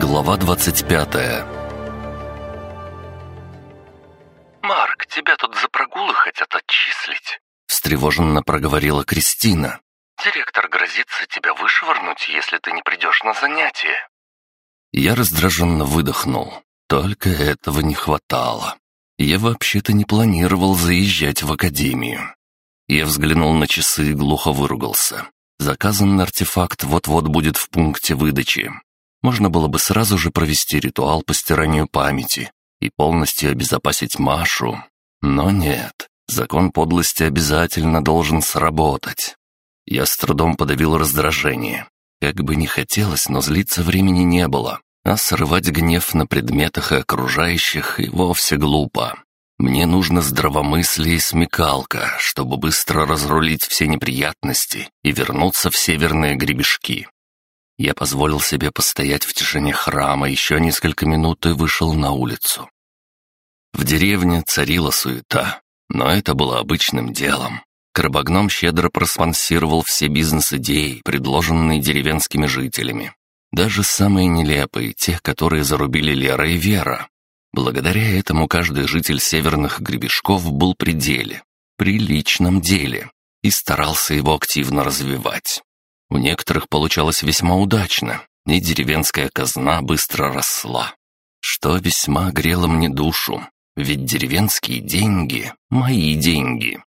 Глава 25 «Марк, тебя тут за прогулы хотят отчислить», — встревоженно проговорила Кристина. «Директор грозится тебя вышвырнуть, если ты не придешь на занятия». Я раздраженно выдохнул. Только этого не хватало. Я вообще-то не планировал заезжать в академию. Я взглянул на часы и глухо выругался. Заказанный артефакт вот-вот будет в пункте выдачи. Можно было бы сразу же провести ритуал по стиранию памяти и полностью обезопасить Машу. Но нет, закон подлости обязательно должен сработать. Я с трудом подавил раздражение. Как бы не хотелось, но злиться времени не было, а срывать гнев на предметах и окружающих и вовсе глупо. Мне нужно здравомыслие и смекалка, чтобы быстро разрулить все неприятности и вернуться в северные гребешки. Я позволил себе постоять в тишине храма еще несколько минут и вышел на улицу. В деревне царила суета, но это было обычным делом. Крабогном щедро проспонсировал все бизнес-идеи, предложенные деревенскими жителями. Даже самые нелепые, те, которые зарубили Лера и Вера. Благодаря этому каждый житель северных гребешков был при деле, при личном деле, и старался его активно развивать. У некоторых получалось весьма удачно, и деревенская казна быстро росла. Что весьма грело мне душу, ведь деревенские деньги — мои деньги.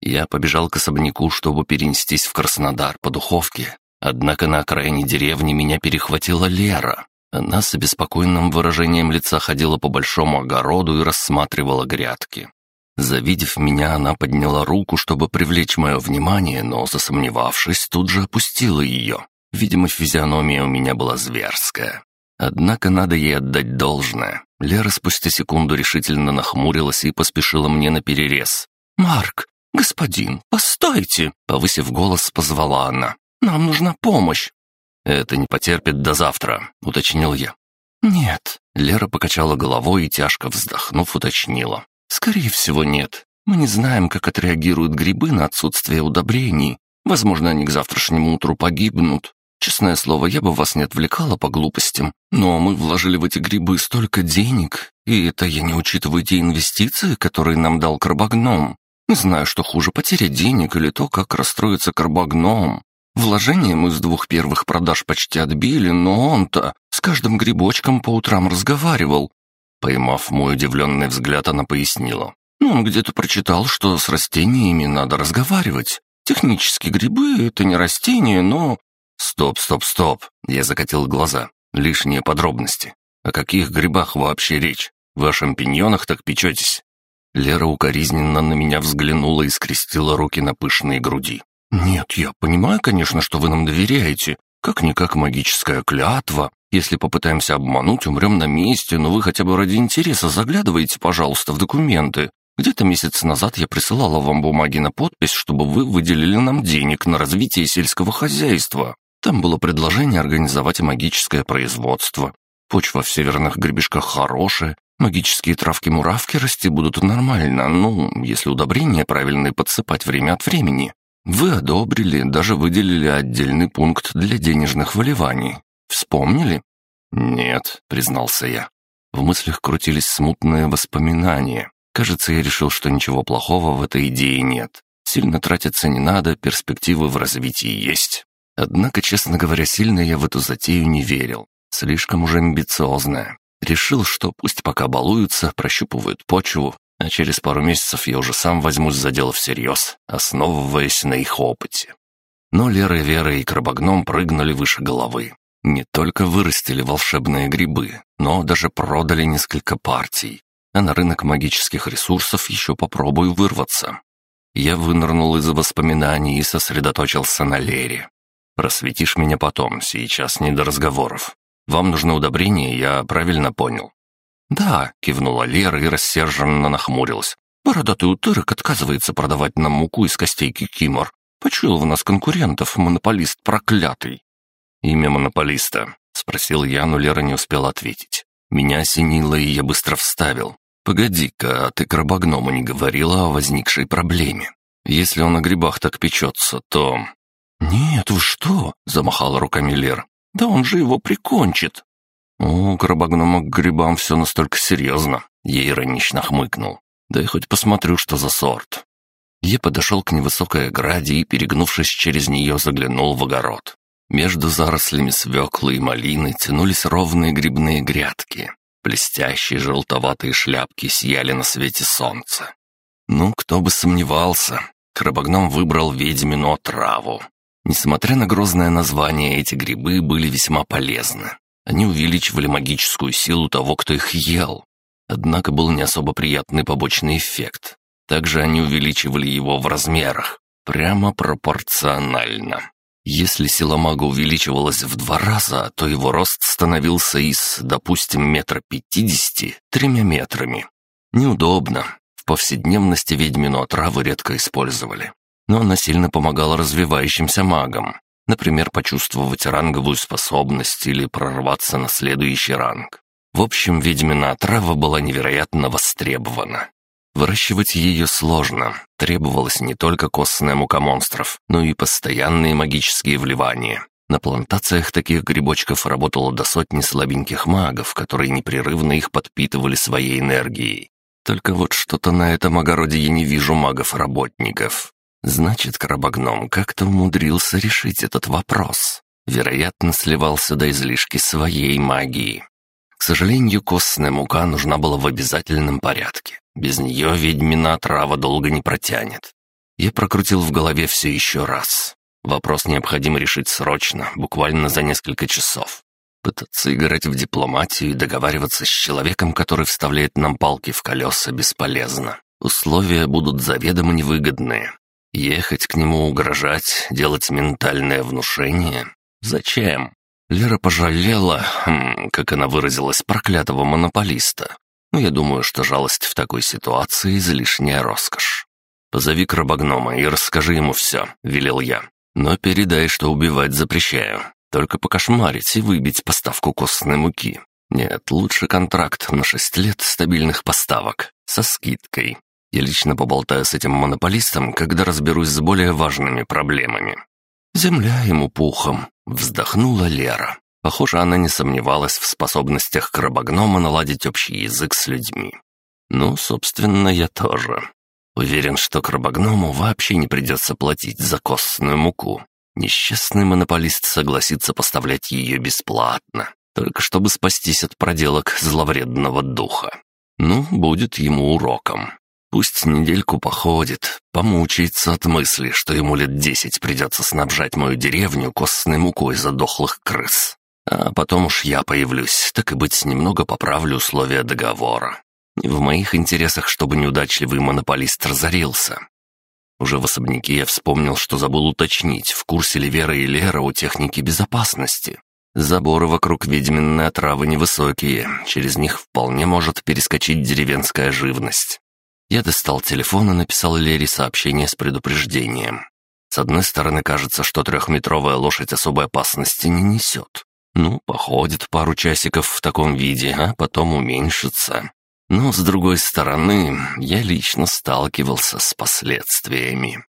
Я побежал к особняку, чтобы перенестись в Краснодар по духовке, однако на окраине деревни меня перехватила Лера, она с обеспокоенным выражением лица ходила по большому огороду и рассматривала грядки. Завидев меня, она подняла руку, чтобы привлечь мое внимание, но, засомневавшись, тут же опустила ее. Видимо, физиономия у меня была зверская. Однако надо ей отдать должное. Лера спустя секунду решительно нахмурилась и поспешила мне на перерез. «Марк, господин, постойте!» Повысив голос, позвала она. «Нам нужна помощь!» «Это не потерпит до завтра», — уточнил я. «Нет», — Лера покачала головой и, тяжко вздохнув, уточнила. «Скорее всего, нет. Мы не знаем, как отреагируют грибы на отсутствие удобрений. Возможно, они к завтрашнему утру погибнут. Честное слово, я бы вас не отвлекала по глупостям, но мы вложили в эти грибы столько денег, и это я не учитываю те инвестиции, которые нам дал карбогном. Не знаю, что хуже, потеря денег или то, как расстроится карбогном. Вложение мы с двух первых продаж почти отбили, но он-то с каждым грибочком по утрам разговаривал. Поймав мой удивленный взгляд, она пояснила. Ну, он где-то прочитал, что с растениями надо разговаривать. Технически грибы — это не растения, но... Стоп, стоп, стоп. Я закатил глаза. Лишние подробности. О каких грибах вообще речь? Вы о шампиньонах так печетесь? Лера укоризненно на меня взглянула и скрестила руки на пышные груди. «Нет, я понимаю, конечно, что вы нам доверяете. Как-никак магическая клятва. Если попытаемся обмануть, умрем на месте, но вы хотя бы ради интереса заглядывайте, пожалуйста, в документы. Где-то месяц назад я присылала вам бумаги на подпись, чтобы вы выделили нам денег на развитие сельского хозяйства. Там было предложение организовать магическое производство. Почва в северных гребешках хорошая, магические травки-муравки расти будут нормально, ну, если удобрения правильные подсыпать время от времени. Вы одобрили, даже выделили отдельный пункт для денежных вливаний. Вспомнили? Нет, признался я. В мыслях крутились смутные воспоминания. Кажется, я решил, что ничего плохого в этой идее нет. Сильно тратиться не надо, перспективы в развитии есть. Однако, честно говоря, сильно я в эту затею не верил. Слишком уже амбициозная. Решил, что пусть пока балуются, прощупывают почву, а через пару месяцев я уже сам возьмусь за дело всерьез, основываясь на их опыте. Но Лера, Вера и Крабогном прыгнули выше головы. Не только вырастили волшебные грибы, но даже продали несколько партий. А на рынок магических ресурсов еще попробую вырваться. Я вынырнул из воспоминаний и сосредоточился на Лере. «Просветишь меня потом, сейчас не до разговоров. Вам нужно удобрение, я правильно понял?» «Да», — кивнула Лера и рассерженно нахмурилась. «Бородатый утырок отказывается продавать нам муку из костей кикимор. Почуял в нас конкурентов, монополист проклятый». «Имя монополиста?» — спросил я, но Лера не успела ответить. Меня осенило, и я быстро вставил. «Погоди-ка, а ты крабогному не говорила о возникшей проблеме? Если он на грибах так печется, то...» «Нет, вы что?» — замахала руками Лера. «Да он же его прикончит!» «О, крабогнома к грибам все настолько серьезно», — я иронично хмыкнул. «Да и хоть посмотрю, что за сорт». Я подошел к невысокой ограде и, перегнувшись через нее, заглянул в огород. Между зарослями свеклы и малины тянулись ровные грибные грядки. Блестящие желтоватые шляпки сияли на свете солнца. Ну, кто бы сомневался, крабогном выбрал ведьмину отраву. Несмотря на грозное название, эти грибы были весьма полезны. Они увеличивали магическую силу того, кто их ел. Однако был не особо приятный побочный эффект. Также они увеличивали его в размерах, прямо пропорционально. Если сила мага увеличивалась в два раза, то его рост становился из, допустим, метра пятидесяти тремя метрами. Неудобно. В повседневности ведьмину отраву редко использовали. Но она сильно помогала развивающимся магам. Например, почувствовать ранговую способность или прорваться на следующий ранг. В общем, ведьмина отрава была невероятно востребована. Выращивать ее сложно. Требовалась не только костная мука монстров, но и постоянные магические вливания. На плантациях таких грибочков работало до сотни слабеньких магов, которые непрерывно их подпитывали своей энергией. Только вот что-то на этом огороде я не вижу магов-работников. Значит, крабогном как-то умудрился решить этот вопрос. Вероятно, сливался до излишки своей магии. К сожалению, костная мука нужна была в обязательном порядке. Без нее ведьмина трава долго не протянет. Я прокрутил в голове все еще раз. Вопрос необходимо решить срочно, буквально за несколько часов. Пытаться играть в дипломатию и договариваться с человеком, который вставляет нам палки в колеса, бесполезно. Условия будут заведомо невыгодные. Ехать к нему, угрожать, делать ментальное внушение? Зачем? Лера пожалела, хм, как она выразилась, проклятого монополиста. Но я думаю, что жалость в такой ситуации — излишняя роскошь. «Позови крабогнома и расскажи ему все», — велел я. «Но передай, что убивать запрещаю. Только покошмарить и выбить поставку костной муки. Нет, лучше контракт на шесть лет стабильных поставок, со скидкой. Я лично поболтаю с этим монополистом, когда разберусь с более важными проблемами». «Земля ему пухом», — вздохнула Лера. Похоже, она не сомневалась в способностях крабогнома наладить общий язык с людьми. Ну, собственно, я тоже. Уверен, что крабогному вообще не придется платить за костную муку. Несчастный монополист согласится поставлять ее бесплатно, только чтобы спастись от проделок зловредного духа. Ну, будет ему уроком. Пусть недельку походит, помучается от мысли, что ему лет десять придется снабжать мою деревню костной мукой задохлых крыс. А потом уж я появлюсь, так и быть, немного поправлю условия договора. В моих интересах, чтобы неудачливый монополист разорился. Уже в особняке я вспомнил, что забыл уточнить, в курсе ли Вера и Лера у техники безопасности. Заборы вокруг ведьминной отравы невысокие, через них вполне может перескочить деревенская живность. Я достал телефон и написал Лере сообщение с предупреждением. С одной стороны, кажется, что трехметровая лошадь особой опасности не несет. Ну, походит пару часиков в таком виде, а потом уменьшится. Но, с другой стороны, я лично сталкивался с последствиями.